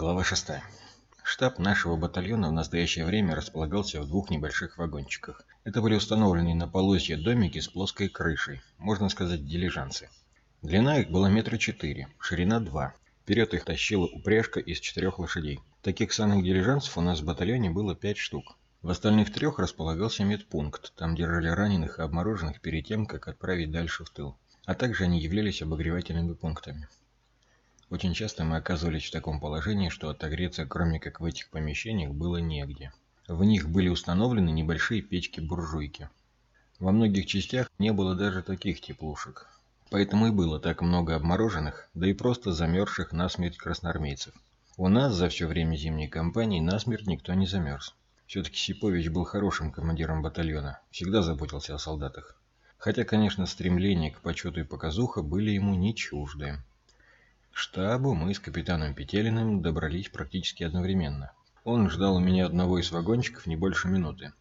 Глава 6. Штаб нашего батальона в настоящее время располагался в двух небольших вагончиках. Это были установленные на полосье домики с плоской крышей, можно сказать, дилижансы. Длина их была метра четыре, ширина два. Вперед их тащила упряжка из четырех лошадей. Таких самых дилижансов у нас в батальоне было пять штук. В остальных трех располагался медпункт, там держали раненых и обмороженных перед тем, как отправить дальше в тыл. А также они являлись обогревательными пунктами. Очень часто мы оказывались в таком положении, что отогреться, кроме как в этих помещениях, было негде. В них были установлены небольшие печки-буржуйки. Во многих частях не было даже таких теплушек. Поэтому и было так много обмороженных, да и просто замерзших насмерть красноармейцев. У нас за все время зимней кампании насмерть никто не замерз. Все-таки Сипович был хорошим командиром батальона, всегда заботился о солдатах. Хотя, конечно, стремления к почету и показуха были ему не чужды. Штабу мы с капитаном Петелиным добрались практически одновременно. Он ждал у меня одного из вагончиков не больше минуты.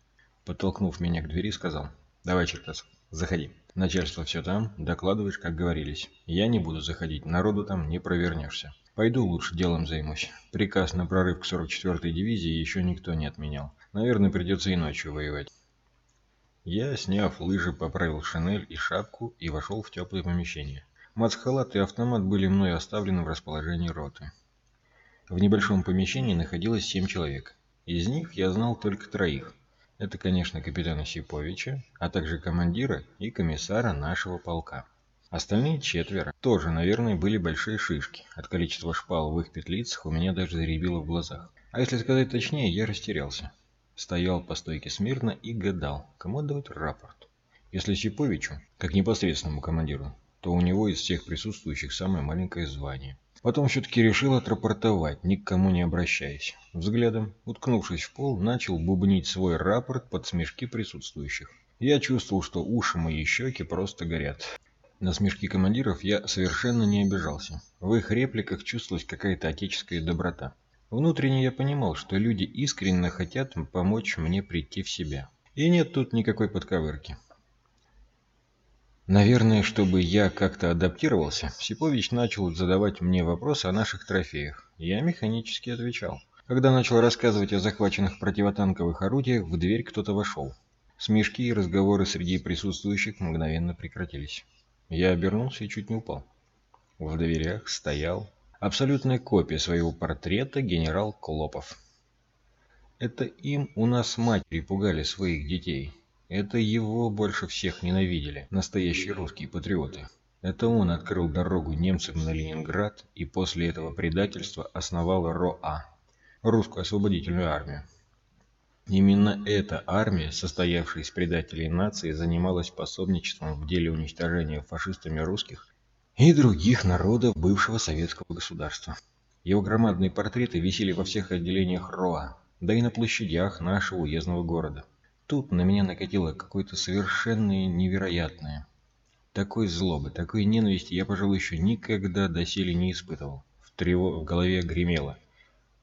Подтолкнув меня к двери, сказал, «Давай, Черкасов, заходи. Начальство все там, докладываешь, как говорились. Я не буду заходить, народу там не провернешься. Пойду лучше делом займусь. Приказ на прорыв к 44-й дивизии еще никто не отменял. Наверное, придется и ночью воевать». Я, сняв лыжи, поправил шинель и шапку и вошел в теплое помещение. Мацхалат и автомат были мной оставлены в расположении роты. В небольшом помещении находилось семь человек. Из них я знал только троих. Это, конечно, капитана Сиповича, а также командира и комиссара нашего полка. Остальные четверо тоже, наверное, были большие шишки. От количества шпал в их петлицах у меня даже заребило в глазах. А если сказать точнее, я растерялся. Стоял по стойке смирно и гадал, кому отдавать рапорт. Если Сиповичу, как непосредственному командиру, то у него из всех присутствующих самое маленькое звание. Потом все-таки решил отрапортовать, ни к кому не обращаясь. Взглядом, уткнувшись в пол, начал бубнить свой рапорт под смешки присутствующих. Я чувствовал, что уши мои щеки просто горят. На смешки командиров я совершенно не обижался. В их репликах чувствовалась какая-то отеческая доброта. Внутренне я понимал, что люди искренне хотят помочь мне прийти в себя. И нет тут никакой подковырки. Наверное, чтобы я как-то адаптировался, Сипович начал задавать мне вопросы о наших трофеях. Я механически отвечал. Когда начал рассказывать о захваченных противотанковых орудиях, в дверь кто-то вошел. Смешки и разговоры среди присутствующих мгновенно прекратились. Я обернулся и чуть не упал. В дверях стоял абсолютная копия своего портрета генерал Клопов. Это им у нас матери пугали своих детей. Это его больше всех ненавидели, настоящие русские патриоты. Это он открыл дорогу немцам на Ленинград и после этого предательства основал РОА, русскую освободительную армию. Именно эта армия, состоявшая из предателей нации, занималась пособничеством в деле уничтожения фашистами русских и других народов бывшего советского государства. Его громадные портреты висели во всех отделениях РОА, да и на площадях нашего уездного города. Тут на меня накатило какое-то совершенно невероятное. Такой злобы, такой ненависти я, пожалуй, еще никогда доселе не испытывал. В, трево... в голове гремело.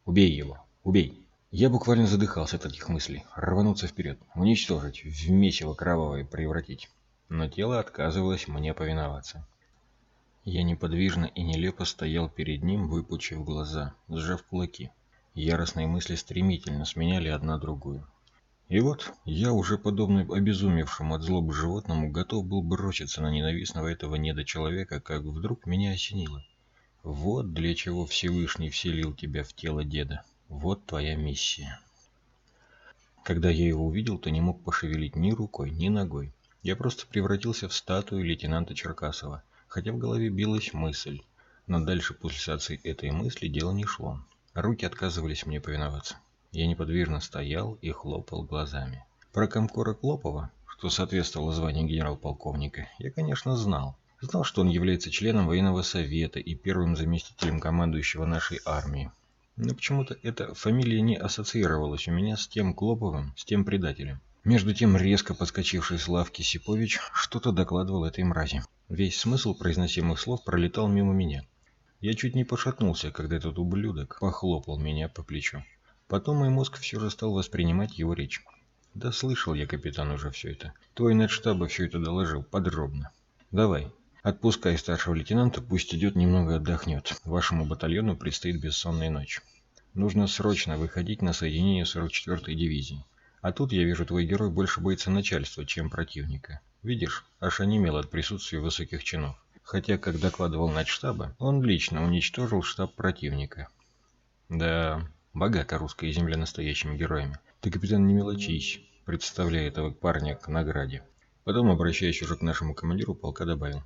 «Убей его! Убей!» Я буквально задыхался от этих мыслей. Рвануться вперед, уничтожить, в месиво кровавое превратить. Но тело отказывалось мне повиноваться. Я неподвижно и нелепо стоял перед ним, выпучив глаза, сжав кулаки. Яростные мысли стремительно сменяли одна другую. И вот я уже подобно обезумевшему от злобы животному готов был броситься на ненавистного этого недочеловека, как вдруг меня осенило. Вот для чего Всевышний вселил тебя в тело деда. Вот твоя миссия. Когда я его увидел, то не мог пошевелить ни рукой, ни ногой. Я просто превратился в статую лейтенанта Черкасова, хотя в голове билась мысль. Но дальше пульсации этой мысли дело не шло. Руки отказывались мне повиноваться. Я неподвижно стоял и хлопал глазами. Про комкора Клопова, что соответствовало званию генерал-полковника, я, конечно, знал. Знал, что он является членом военного совета и первым заместителем командующего нашей армией. Но почему-то эта фамилия не ассоциировалась у меня с тем Клоповым, с тем предателем. Между тем, резко подскочивший с лавки Сипович что-то докладывал этой мрази. Весь смысл произносимых слов пролетал мимо меня. Я чуть не пошатнулся, когда этот ублюдок похлопал меня по плечу. Потом мой мозг все же стал воспринимать его речь. Да слышал я, капитан, уже все это. Твой начштаба все это доложил, подробно. Давай, отпускай старшего лейтенанта, пусть идет немного отдохнет. Вашему батальону предстоит бессонная ночь. Нужно срочно выходить на соединение 44-й дивизии. А тут я вижу, твой герой больше боится начальства, чем противника. Видишь, аж онемел от присутствия высоких чинов. Хотя, как докладывал начштаба, он лично уничтожил штаб противника. Да, богата русская земля настоящими героями. Ты, капитан, не мелочись, представляя этого парня к награде. Потом, обращаясь уже к нашему командиру, полка добавил.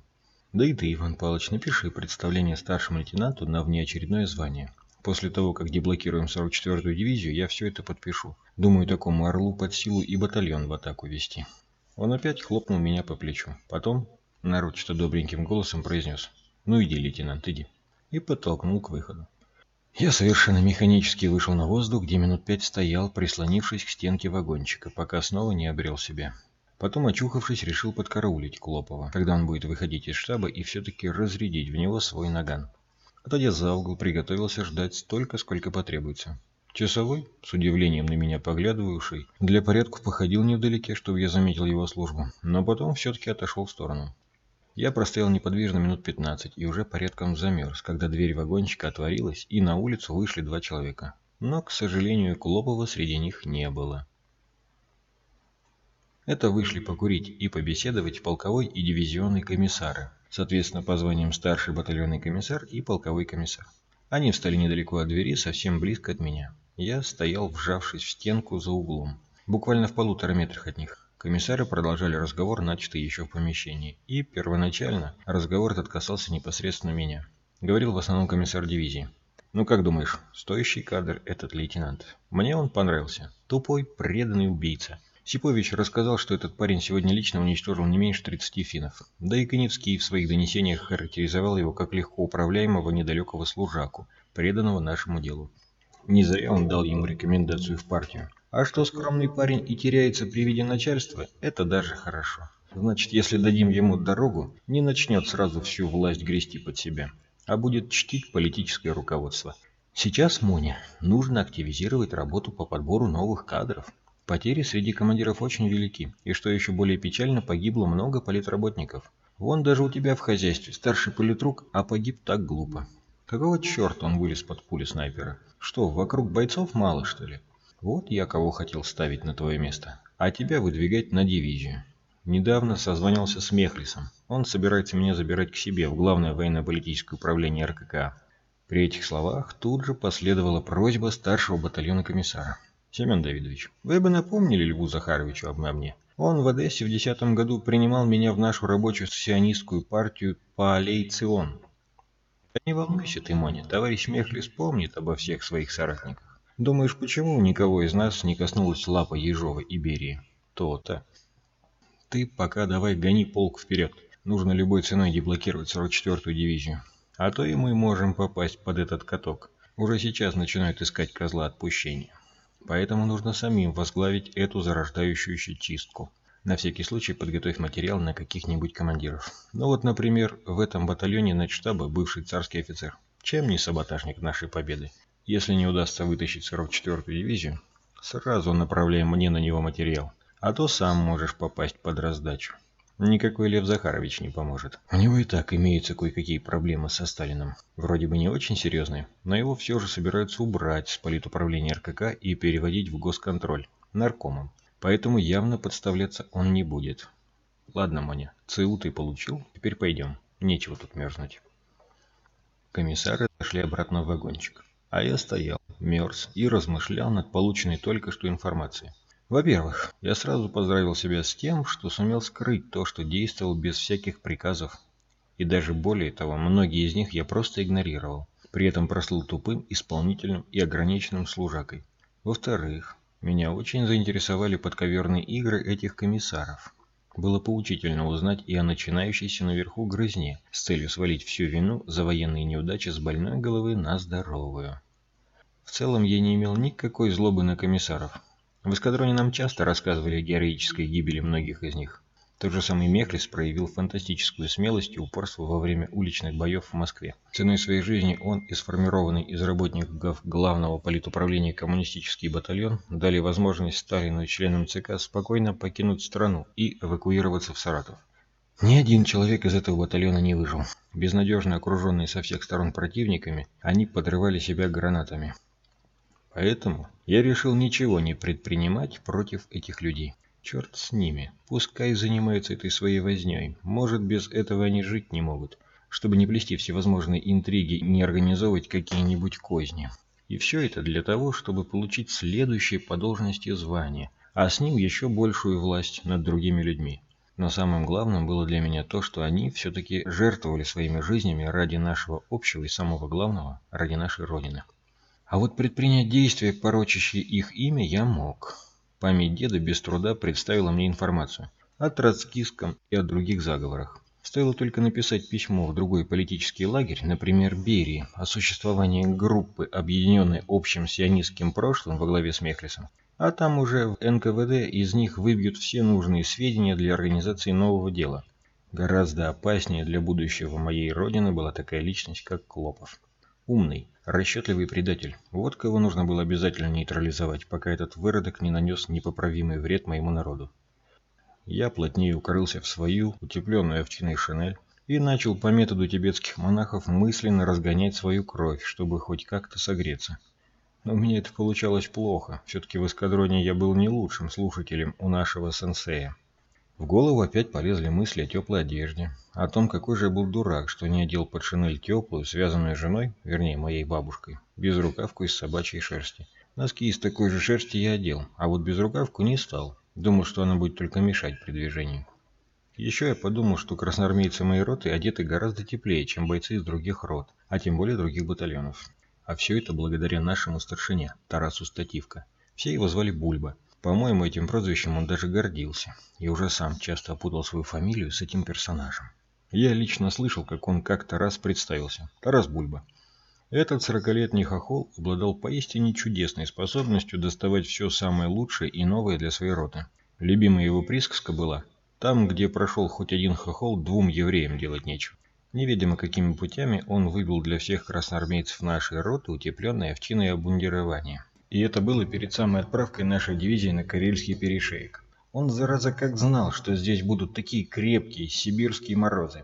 Да и ты, Иван Павлович, напиши представление старшему лейтенанту на внеочередное звание. После того, как деблокируем 44-ю дивизию, я все это подпишу. Думаю, такому орлу под силу и батальон в атаку вести. Он опять хлопнул меня по плечу. Потом, нарочито добреньким голосом произнес. «Ну иди, лейтенант, иди». И подтолкнул к выходу. Я совершенно механически вышел на воздух, где минут пять стоял, прислонившись к стенке вагончика, пока снова не обрел себя. Потом, очухавшись, решил подкараулить Клопова, когда он будет выходить из штаба, и все-таки разрядить в него свой наган. Отойдя за угол, приготовился ждать столько, сколько потребуется. Часовой, с удивлением на меня поглядывавший, для порядка походил невдалеке, чтобы я заметил его службу, но потом все-таки отошел в сторону. Я простоял неподвижно минут 15 и уже порядком замерз, когда дверь вагончика отворилась и на улицу вышли два человека. Но, к сожалению, Клопова среди них не было. Это вышли покурить и побеседовать полковой и дивизионный комиссары, соответственно по званиям старший батальонный комиссар и полковой комиссар. Они встали недалеко от двери, совсем близко от меня. Я стоял, вжавшись в стенку за углом, буквально в полутора метрах от них. Комиссары продолжали разговор, начатый еще в помещении, и первоначально разговор этот касался непосредственно меня. Говорил в основном комиссар дивизии. «Ну как думаешь, стоящий кадр этот лейтенант? Мне он понравился. Тупой, преданный убийца». Сипович рассказал, что этот парень сегодня лично уничтожил не меньше 30 финнов. Да и Коневский в своих донесениях характеризовал его как легко управляемого недалекого служаку, преданного нашему делу. Не зря он дал ему рекомендацию в партию. А что скромный парень и теряется при виде начальства, это даже хорошо. Значит, если дадим ему дорогу, не начнет сразу всю власть грести под себя, а будет чтить политическое руководство. Сейчас, Моня, нужно активизировать работу по подбору новых кадров. Потери среди командиров очень велики, и что еще более печально, погибло много политработников. Вон даже у тебя в хозяйстве старший политрук, а погиб так глупо. Какого черта он вылез под пули снайпера? Что, вокруг бойцов мало, что ли? Вот я кого хотел ставить на твое место, а тебя выдвигать на дивизию. Недавно созвонился с Мехлисом. Он собирается меня забирать к себе в главное военно-политическое управление РКК. При этих словах тут же последовала просьба старшего батальона комиссара. «Семен Давидович, вы бы напомнили Льву Захаровичу об мне? Он в Одессе в 2010 году принимал меня в нашу рабочую сионистскую партию Паалей Цион. Да не волнуйся ты, Моня, товарищ Мехлис помнит обо всех своих соратниках. Думаешь, почему никого из нас не коснулась лапа Ежова и Берии? То-то. Ты пока давай гони полк вперед. Нужно любой ценой деблокировать 44-ю дивизию. А то и мы можем попасть под этот каток. Уже сейчас начинают искать козла отпущения. Поэтому нужно самим возглавить эту зарождающуюся чистку. На всякий случай подготовь материал на каких-нибудь командиров. Ну вот, например, в этом батальоне начштаба бывший царский офицер. Чем не саботажник нашей победы? Если не удастся вытащить 44-ю дивизию, сразу направляем мне на него материал, а то сам можешь попасть под раздачу. Никакой Лев Захарович не поможет. У него и так имеются кое-какие проблемы со Сталином. Вроде бы не очень серьезные, но его все же собираются убрать с политуправления РКК и переводить в госконтроль, наркомом. Поэтому явно подставляться он не будет. Ладно, Моня, ЦУ ты получил, теперь пойдем. Нечего тут мерзнуть. Комиссары зашли обратно в вагончик. А я стоял, мерз и размышлял над полученной только что информацией. Во-первых, я сразу поздравил себя с тем, что сумел скрыть то, что действовал без всяких приказов. И даже более того, многие из них я просто игнорировал. При этом прослыл тупым, исполнительным и ограниченным служакой. Во-вторых, меня очень заинтересовали подковерные игры этих комиссаров. Было поучительно узнать и о начинающейся наверху грызне с целью свалить всю вину за военные неудачи с больной головы на здоровую. В целом я не имел никакой злобы на комиссаров. В эскадроне нам часто рассказывали о героической гибели многих из них. Тот же самый Мехлис проявил фантастическую смелость и упорство во время уличных боев в Москве. Ценой своей жизни он и сформированный из работников главного политуправления коммунистический батальон дали возможность Сталину и членам ЦК спокойно покинуть страну и эвакуироваться в Саратов. Ни один человек из этого батальона не выжил. Безнадежно окруженные со всех сторон противниками, они подрывали себя гранатами. Поэтому я решил ничего не предпринимать против этих людей. Черт с ними, пускай занимаются этой своей вознёй, может без этого они жить не могут, чтобы не плести всевозможные интриги и не организовывать какие-нибудь козни. И все это для того, чтобы получить следующее по должности звание, а с ним еще большую власть над другими людьми. Но самым главным было для меня то, что они все-таки жертвовали своими жизнями ради нашего общего и самого главного, ради нашей Родины. А вот предпринять действия, порочащие их имя, я мог. Память деда без труда представила мне информацию о троцкистском и о других заговорах. Стоило только написать письмо в другой политический лагерь, например, Берии, о существовании группы, объединенной общим сионистским прошлым во главе с Мехлисом, а там уже в НКВД из них выбьют все нужные сведения для организации нового дела. Гораздо опаснее для будущего моей родины была такая личность, как Клопов. Умный, расчетливый предатель. Вот кого нужно было обязательно нейтрализовать, пока этот выродок не нанес непоправимый вред моему народу. Я плотнее укрылся в свою утепленную овчиной шинель и начал по методу тибетских монахов мысленно разгонять свою кровь, чтобы хоть как-то согреться. Но у меня это получалось плохо. Все-таки в эскадроне я был не лучшим слушателем у нашего сенсея. В голову опять полезли мысли о теплой одежде, о том, какой же я был дурак, что не одел под шинель теплую, связанную женой, вернее, моей бабушкой, безрукавку из собачьей шерсти. Носки из такой же шерсти я одел, а вот безрукавку не стал. Думал, что она будет только мешать при движении. Еще я подумал, что красноармейцы моей роты одеты гораздо теплее, чем бойцы из других рот, а тем более других батальонов. А все это благодаря нашему старшине, Тарасу Стативко. Все его звали Бульба. По-моему, этим прозвищем он даже гордился, и уже сам часто опутал свою фамилию с этим персонажем. Я лично слышал, как он как-то раз представился. Тарас Бульба. Этот сорокалетний хохол обладал поистине чудесной способностью доставать все самое лучшее и новое для своей роты. Любимая его присказка была «Там, где прошел хоть один хохол, двум евреям делать нечего». Невидимо какими путями он выбил для всех красноармейцев нашей роты утепленное овчиное обмундирование. И это было перед самой отправкой нашей дивизии на Карельский перешеек. Он, зараза, как знал, что здесь будут такие крепкие сибирские морозы.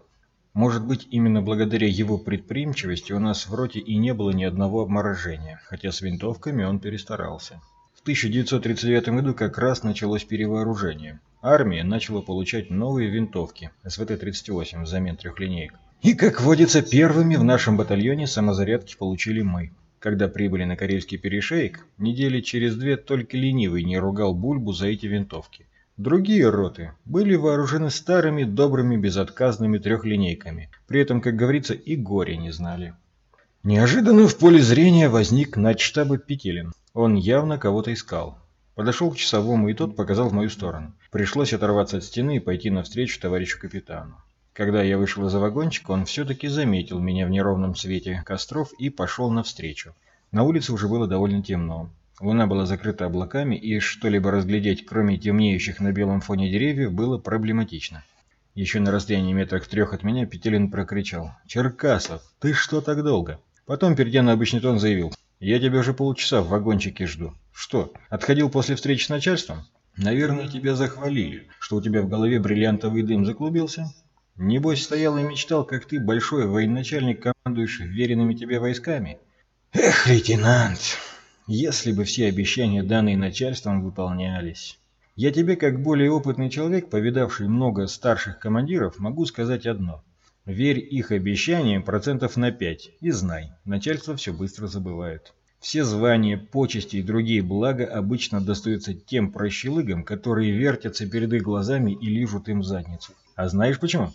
Может быть, именно благодаря его предприимчивости у нас в роте и не было ни одного обморожения, хотя с винтовками он перестарался. В 1939 году как раз началось перевооружение. Армия начала получать новые винтовки СВТ-38 взамен трехлинеек. И, как водится, первыми в нашем батальоне самозарядки получили мы. Когда прибыли на Карельский перешейк, недели через две только ленивый не ругал Бульбу за эти винтовки. Другие роты были вооружены старыми добрыми безотказными трехлинейками, при этом, как говорится, и горе не знали. Неожиданно в поле зрения возник начштаба Петелин. Он явно кого-то искал. Подошел к часовому, и тот показал в мою сторону. Пришлось оторваться от стены и пойти навстречу товарищу капитану. Когда я вышел из вагончика, он все-таки заметил меня в неровном свете костров и пошел навстречу. На улице уже было довольно темно. Луна была закрыта облаками, и что-либо разглядеть, кроме темнеющих на белом фоне деревьев, было проблематично. Еще на расстоянии метрах трех от меня Петелин прокричал. «Черкасов, ты что так долго?» Потом, перейдя на обычный тон, заявил. «Я тебя уже полчаса в вагончике жду. Что, отходил после встречи с начальством?» «Наверное, тебя захвалили, что у тебя в голове бриллиантовый дым заклубился?» Небось, стоял и мечтал, как ты, большой военачальник, командуешь веренными тебе войсками. Эх, лейтенант, если бы все обещания, данные начальством, выполнялись. Я тебе, как более опытный человек, повидавший много старших командиров, могу сказать одно. Верь их обещаниям процентов на пять и знай, начальство все быстро забывает. Все звания, почести и другие блага обычно достаются тем прощелыгам, которые вертятся перед их глазами и лижут им задницу. А знаешь почему?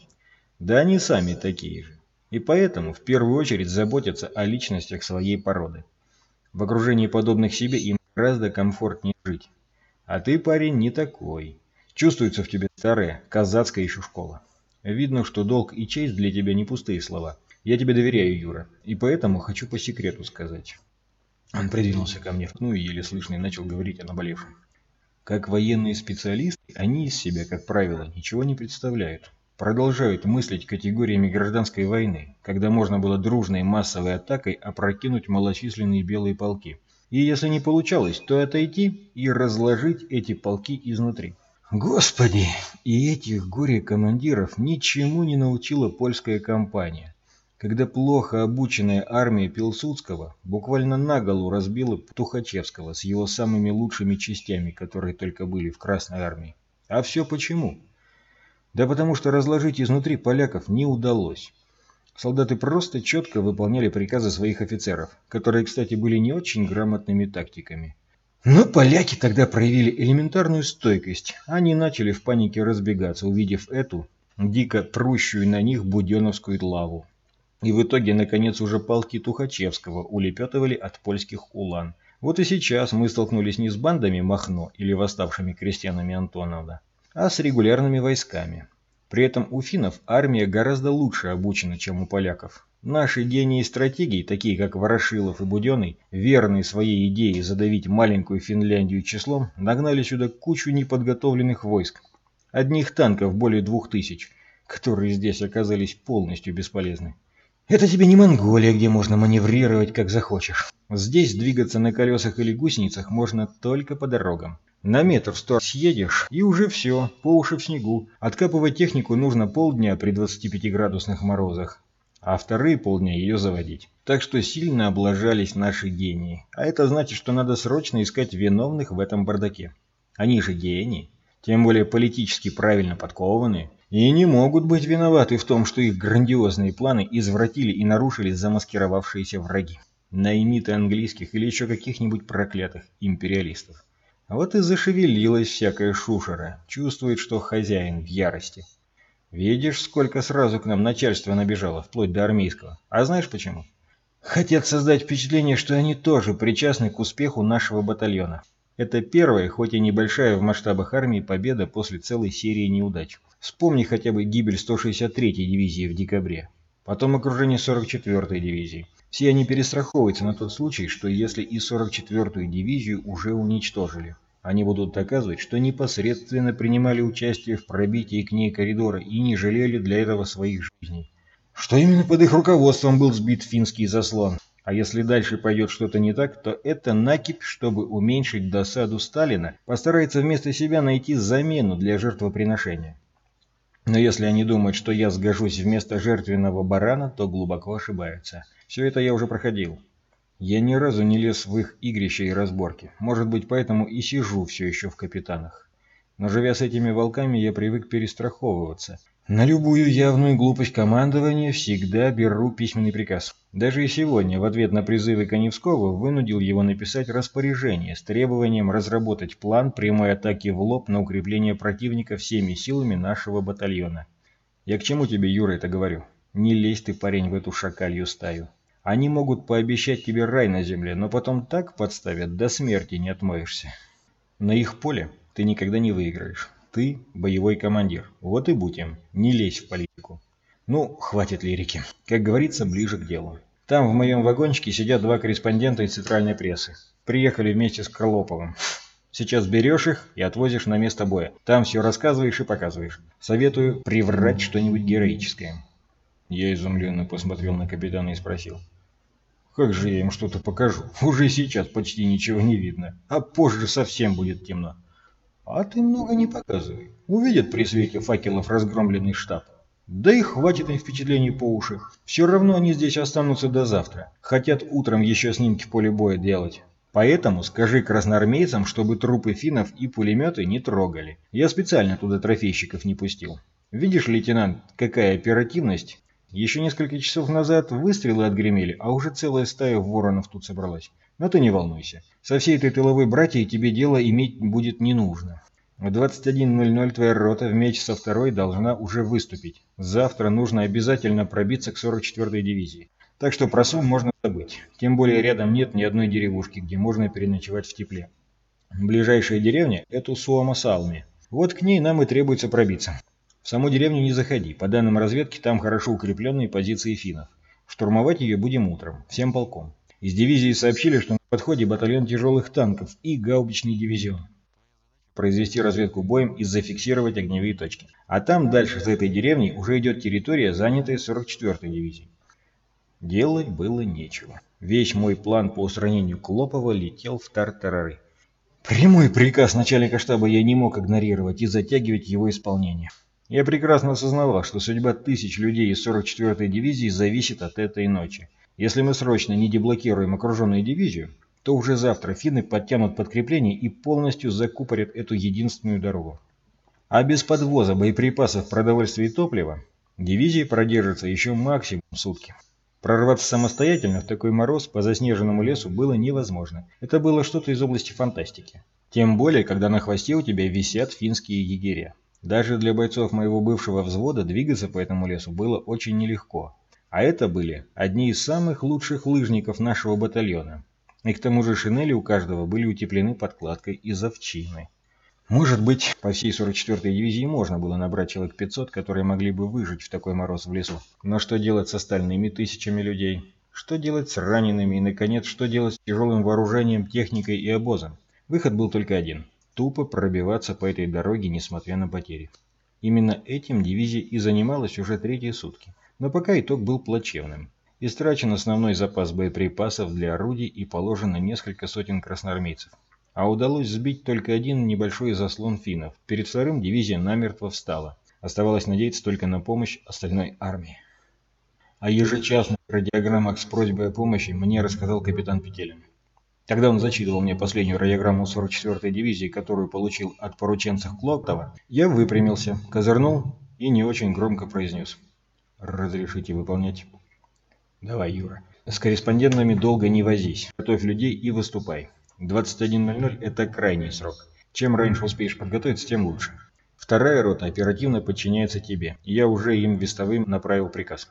Да они сами такие же. И поэтому в первую очередь заботятся о личностях своей породы. В окружении подобных себе им гораздо комфортнее жить. А ты, парень, не такой. Чувствуется в тебе старая, казацкая еще школа. Видно, что долг и честь для тебя не пустые слова. Я тебе доверяю, Юра, и поэтому хочу по секрету сказать. Он придвинулся ко мне, ну и еле слышно и начал говорить о наболевшем. Как военные специалисты, они из себя, как правило, ничего не представляют продолжают мыслить категориями гражданской войны, когда можно было дружной массовой атакой опрокинуть малочисленные белые полки. И если не получалось, то отойти и разложить эти полки изнутри. Господи, и этих горе-командиров ничему не научила польская кампания. когда плохо обученная армия Пилсудского буквально наголу разбила Тухачевского с его самыми лучшими частями, которые только были в Красной армии. А все почему? Да потому что разложить изнутри поляков не удалось. Солдаты просто четко выполняли приказы своих офицеров, которые, кстати, были не очень грамотными тактиками. Но поляки тогда проявили элементарную стойкость. Они начали в панике разбегаться, увидев эту, дико прущую на них буденовскую лаву. И в итоге, наконец, уже полки Тухачевского улепетывали от польских улан. Вот и сейчас мы столкнулись не с бандами Махно или восставшими крестьянами Антонова, а с регулярными войсками. При этом у финнов армия гораздо лучше обучена, чем у поляков. Наши гении стратегии, такие как Ворошилов и Буденный, верные своей идее задавить маленькую Финляндию числом, нагнали сюда кучу неподготовленных войск. Одних танков более двух тысяч, которые здесь оказались полностью бесполезны. Это тебе не Монголия, где можно маневрировать как захочешь. Здесь двигаться на колесах или гусеницах можно только по дорогам. На метр сто съедешь, и уже все, по уши в снегу. Откапывать технику нужно полдня при 25-градусных морозах, а вторые полдня ее заводить. Так что сильно облажались наши гении. А это значит, что надо срочно искать виновных в этом бардаке. Они же гении, тем более политически правильно подкованные, и не могут быть виноваты в том, что их грандиозные планы извратили и нарушили замаскировавшиеся враги. Наймиты английских или еще каких-нибудь проклятых империалистов. Вот и зашевелилась всякая шушера, чувствует, что хозяин в ярости. Видишь, сколько сразу к нам начальство набежало, вплоть до армейского. А знаешь почему? Хотят создать впечатление, что они тоже причастны к успеху нашего батальона. Это первая, хоть и небольшая в масштабах армии, победа после целой серии неудач. Вспомни хотя бы гибель 163-й дивизии в декабре. Потом окружение 44-й дивизии. Все они перестраховываются на тот случай, что если и 44-ю дивизию уже уничтожили. Они будут доказывать, что непосредственно принимали участие в пробитии к ней коридора и не жалели для этого своих жизней. Что именно под их руководством был сбит финский заслон. А если дальше пойдет что-то не так, то это накипь, чтобы уменьшить досаду Сталина, постарается вместо себя найти замену для жертвоприношения. Но если они думают, что я сгожусь вместо жертвенного барана, то глубоко ошибаются. Все это я уже проходил. Я ни разу не лез в их игрища и разборки. Может быть, поэтому и сижу все еще в капитанах. Но живя с этими волками, я привык перестраховываться. На любую явную глупость командования всегда беру письменный приказ. Даже и сегодня, в ответ на призывы Коневского, вынудил его написать распоряжение с требованием разработать план прямой атаки в лоб на укрепление противника всеми силами нашего батальона. Я к чему тебе, Юра, это говорю? Не лезь ты, парень, в эту шакалью стаю. Они могут пообещать тебе рай на земле, но потом так подставят, до смерти не отмоешься. На их поле ты никогда не выиграешь. Ты боевой командир. Вот и будь им. Не лезь в политику. Ну, хватит лирики. Как говорится, ближе к делу. Там в моем вагончике сидят два корреспондента из центральной прессы. Приехали вместе с Крылоповым. Сейчас берешь их и отвозишь на место боя. Там все рассказываешь и показываешь. Советую приврать что-нибудь героическое. Я изумленно посмотрел на капитана и спросил. Как же я им что-то покажу? Уже сейчас почти ничего не видно, а позже совсем будет темно. А ты много не показывай. Увидят при свете факелов разгромленный штаб. Да и хватит им впечатлений по уши. Все равно они здесь останутся до завтра. Хотят утром еще снимки поля боя делать. Поэтому скажи красноармейцам, чтобы трупы финнов и пулеметы не трогали. Я специально туда трофейщиков не пустил. Видишь, лейтенант, какая оперативность еще несколько часов назад выстрелы отгремели, а уже целая стая воронов тут собралась. Но ты не волнуйся. Со всей этой тыловой братьей тебе дело иметь будет не нужно. В 21.00 твоя рота вместе со второй должна уже выступить. Завтра нужно обязательно пробиться к 44-й дивизии. Так что про сон можно забыть. Тем более рядом нет ни одной деревушки, где можно переночевать в тепле. Ближайшая деревня – это Суамасалми. Вот к ней нам и требуется пробиться. В саму деревню не заходи. По данным разведки, там хорошо укрепленные позиции финнов. Штурмовать ее будем утром, всем полком. Из дивизии сообщили, что на подходе батальон тяжелых танков и гаубичный дивизион. Произвести разведку боем и зафиксировать огневые точки. А там дальше за этой деревней уже идет территория, занятая 44-й дивизией. Делать было нечего. Весь мой план по устранению Клопова летел в тартарары. Прямой приказ начальника штаба я не мог игнорировать и затягивать его исполнение. Я прекрасно осознавал, что судьба тысяч людей из 44-й дивизии зависит от этой ночи. Если мы срочно не деблокируем окруженную дивизию, то уже завтра финны подтянут подкрепление и полностью закупорят эту единственную дорогу. А без подвоза боеприпасов, продовольствия и топлива дивизии продержится еще максимум сутки. Прорваться самостоятельно в такой мороз по заснеженному лесу было невозможно. Это было что-то из области фантастики. Тем более, когда на хвосте у тебя висят финские егеря. Даже для бойцов моего бывшего взвода двигаться по этому лесу было очень нелегко. А это были одни из самых лучших лыжников нашего батальона. И к тому же шинели у каждого были утеплены подкладкой из овчины. Может быть, по всей 44-й дивизии можно было набрать человек 500, которые могли бы выжить в такой мороз в лесу. Но что делать с остальными тысячами людей? Что делать с ранеными? И, наконец, что делать с тяжелым вооружением, техникой и обозом? Выход был только один тупо пробиваться по этой дороге, несмотря на потери. Именно этим дивизия и занималась уже третьи сутки. Но пока итог был плачевным. Истрачен основной запас боеприпасов для орудий и положено несколько сотен красноармейцев. А удалось сбить только один небольшой заслон финнов. Перед вторым дивизия намертво встала. Оставалось надеяться только на помощь остальной армии. О ежечасных радиограммах с просьбой о помощи мне рассказал капитан Петелин. Когда он зачитывал мне последнюю радиограмму 44-й дивизии, которую получил от порученцев Клоктова, я выпрямился, козырнул и не очень громко произнес. «Разрешите выполнять?» «Давай, Юра. С корреспондентами долго не возись. Готовь людей и выступай. 21.00 – это крайний срок. Чем раньше успеешь подготовиться, тем лучше. Вторая рота оперативно подчиняется тебе. Я уже им вестовым направил приказ.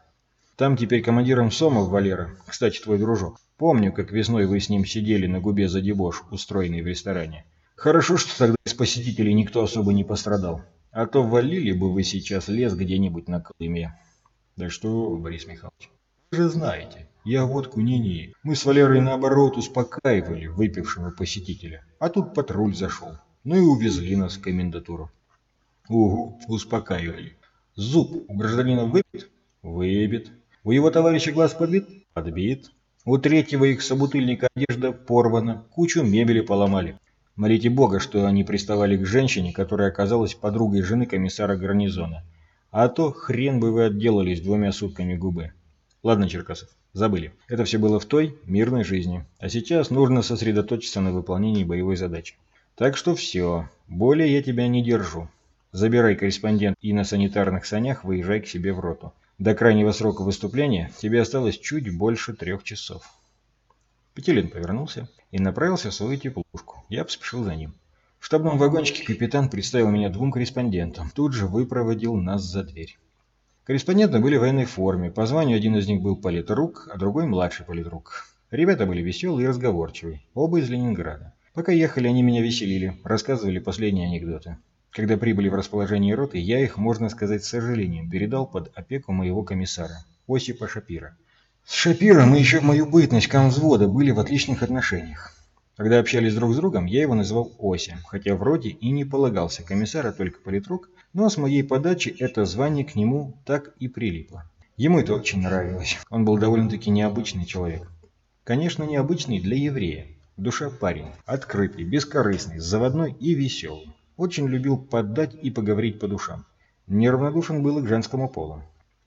Там теперь командиром Сомов Валера, кстати, твой дружок. Помню, как весной вы с ним сидели на губе за дебош, устроенный в ресторане. Хорошо, что тогда из посетителей никто особо не пострадал. А то валили бы вы сейчас лес где-нибудь на Колыме. Да что Борис Михайлович. Вы же знаете, я водку не-не. Мы с Валерой наоборот успокаивали выпившего посетителя. А тут патруль зашел. Ну и увезли нас в комендатуру. Угу, успокаивали. Зуб у гражданина выбит? Выбит. У его товарища глаз подбит? Подбит. У третьего их собутыльника одежда порвана, кучу мебели поломали. Молите Бога, что они приставали к женщине, которая оказалась подругой жены комиссара гарнизона. А то хрен бы вы отделались двумя сутками губы. Ладно, Черкасов, забыли. Это все было в той мирной жизни. А сейчас нужно сосредоточиться на выполнении боевой задачи. Так что все. Более я тебя не держу. Забирай корреспондент и на санитарных санях выезжай к себе в роту. До крайнего срока выступления тебе осталось чуть больше трех часов. Петелин повернулся и направился в свою теплушку. Я поспешил за ним. В штабном вагончике капитан представил меня двум корреспондентам. Тут же выпроводил нас за дверь. Корреспонденты были в военной форме. По званию один из них был политрук, а другой младший политрук. Ребята были веселые и разговорчивые. Оба из Ленинграда. Пока ехали, они меня веселили, рассказывали последние анекдоты. Когда прибыли в расположение роты, я их, можно сказать, с сожалением передал под опеку моего комиссара, Осипа Шапира. С Шапиром мы еще в мою бытность комвзвода были в отличных отношениях. Когда общались друг с другом, я его называл Ося, хотя вроде и не полагался комиссара только политрук, но с моей подачи это звание к нему так и прилипло. Ему это очень нравилось. Он был довольно-таки необычный человек. Конечно, необычный для еврея. Душа парень, открытый, бескорыстный, заводной и веселый. Очень любил поддать и поговорить по душам. Неравнодушен был и к женскому полу.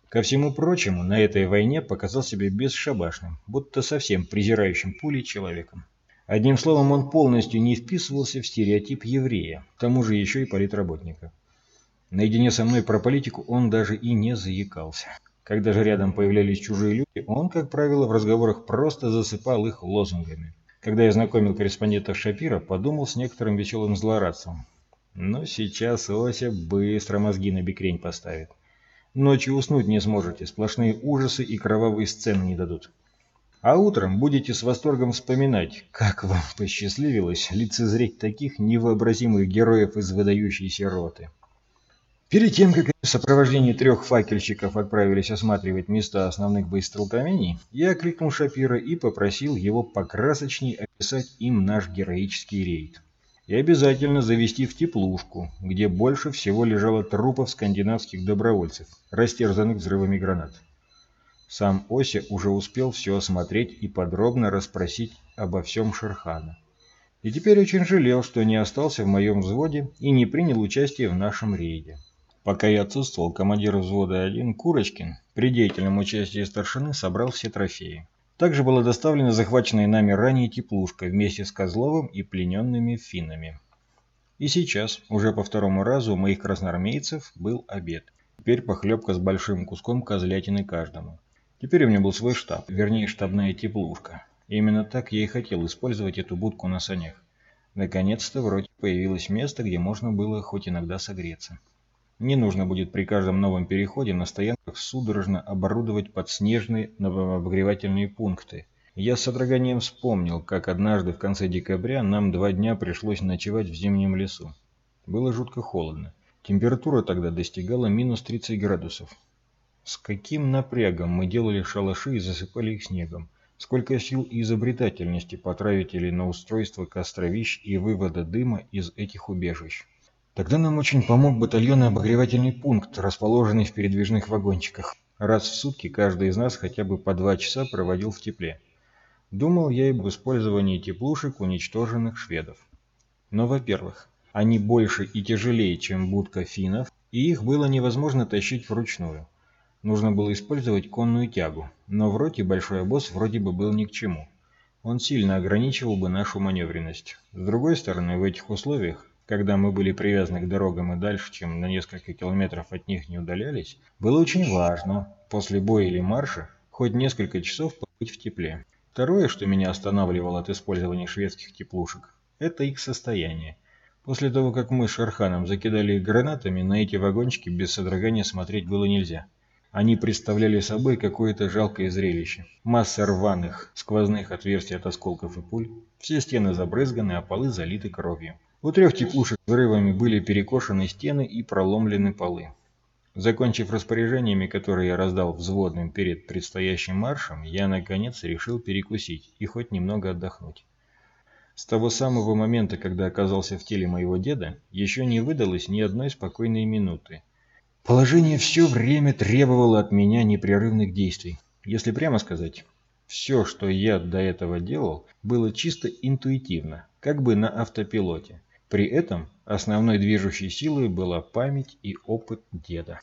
Ко всему прочему, на этой войне показал себя бесшабашным, будто совсем презирающим пулей человеком. Одним словом, он полностью не вписывался в стереотип еврея, к тому же еще и политработника. Наедине со мной про политику он даже и не заикался. Когда же рядом появлялись чужие люди, он, как правило, в разговорах просто засыпал их лозунгами. Когда я знакомил корреспондентов Шапира, подумал с некоторым веселым злорадством. Но сейчас Ося быстро мозги на бекрень поставит. Ночью уснуть не сможете, сплошные ужасы и кровавые сцены не дадут. А утром будете с восторгом вспоминать, как вам посчастливилось лицезреть таких невообразимых героев из выдающейся роты. Перед тем, как в сопровождении трех факельщиков отправились осматривать места основных боестолкновений, я окликнул Шапира и попросил его покрасочней описать им наш героический рейд и обязательно завести в теплушку, где больше всего лежало трупов скандинавских добровольцев, растерзанных взрывами гранат. Сам Ося уже успел все осмотреть и подробно расспросить обо всем Шерхана. И теперь очень жалел, что не остался в моем взводе и не принял участие в нашем рейде. Пока я отсутствовал, командир взвода 1 Курочкин при деятельном участии старшины собрал все трофеи. Также была доставлена захваченная нами ранее теплушка вместе с Козловым и плененными финнами. И сейчас, уже по второму разу, у моих красноармейцев был обед. Теперь похлебка с большим куском козлятины каждому. Теперь у меня был свой штаб, вернее штабная теплушка. И именно так я и хотел использовать эту будку на санях. Наконец-то в роте появилось место, где можно было хоть иногда согреться. Не нужно будет при каждом новом переходе на стоянках судорожно оборудовать подснежные обогревательные пункты. Я с содроганием вспомнил, как однажды в конце декабря нам два дня пришлось ночевать в зимнем лесу. Было жутко холодно. Температура тогда достигала минус 30 градусов. С каким напрягом мы делали шалаши и засыпали их снегом. Сколько сил и изобретательности потратили на устройство костровищ и вывода дыма из этих убежищ. Тогда нам очень помог батальонный обогревательный пункт, расположенный в передвижных вагончиках. Раз в сутки каждый из нас хотя бы по два часа проводил в тепле. Думал я и об использовании теплушек уничтоженных шведов. Но, во-первых, они больше и тяжелее, чем будка финнов, и их было невозможно тащить вручную. Нужно было использовать конную тягу, но в роте большой обоз вроде бы был ни к чему. Он сильно ограничивал бы нашу маневренность. С другой стороны, в этих условиях, когда мы были привязаны к дорогам и дальше, чем на несколько километров от них не удалялись, было очень важно, после боя или марша, хоть несколько часов побыть в тепле. Второе, что меня останавливало от использования шведских теплушек, это их состояние. После того, как мы с Шерханом закидали их гранатами, на эти вагончики без содрогания смотреть было нельзя. Они представляли собой какое-то жалкое зрелище. Масса рваных, сквозных отверстий от осколков и пуль. Все стены забрызганы, а полы залиты кровью. У трех теплушек взрывами были перекошены стены и проломлены полы. Закончив распоряжениями, которые я раздал взводным перед предстоящим маршем, я, наконец, решил перекусить и хоть немного отдохнуть. С того самого момента, когда оказался в теле моего деда, еще не выдалось ни одной спокойной минуты. Положение все время требовало от меня непрерывных действий. Если прямо сказать, все, что я до этого делал, было чисто интуитивно, как бы на автопилоте. При этом основной движущей силой была память и опыт деда.